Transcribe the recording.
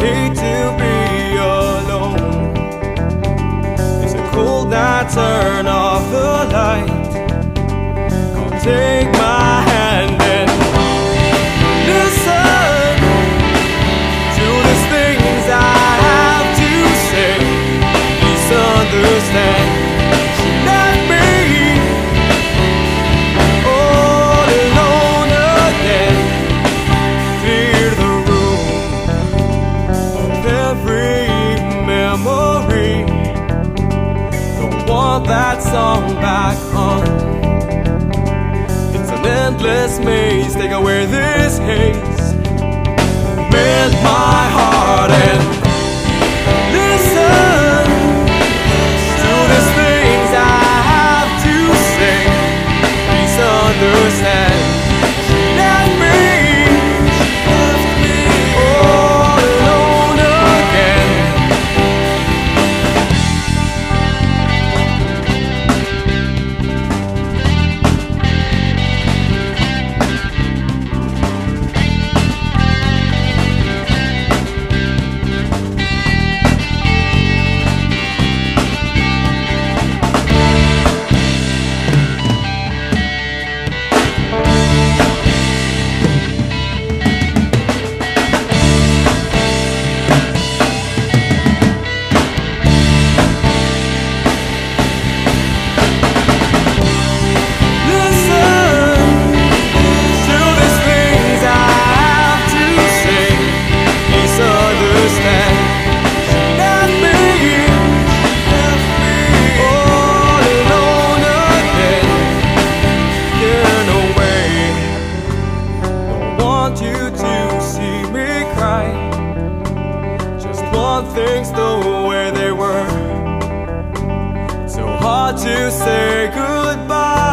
hate to be alone. It's a cold night, turn off the light. Go take memory. Don't want that song back on. It's an endless maze. Take away this haze. Mend my heart want you to see me cry. Just want things the way they were. So hard to say goodbye.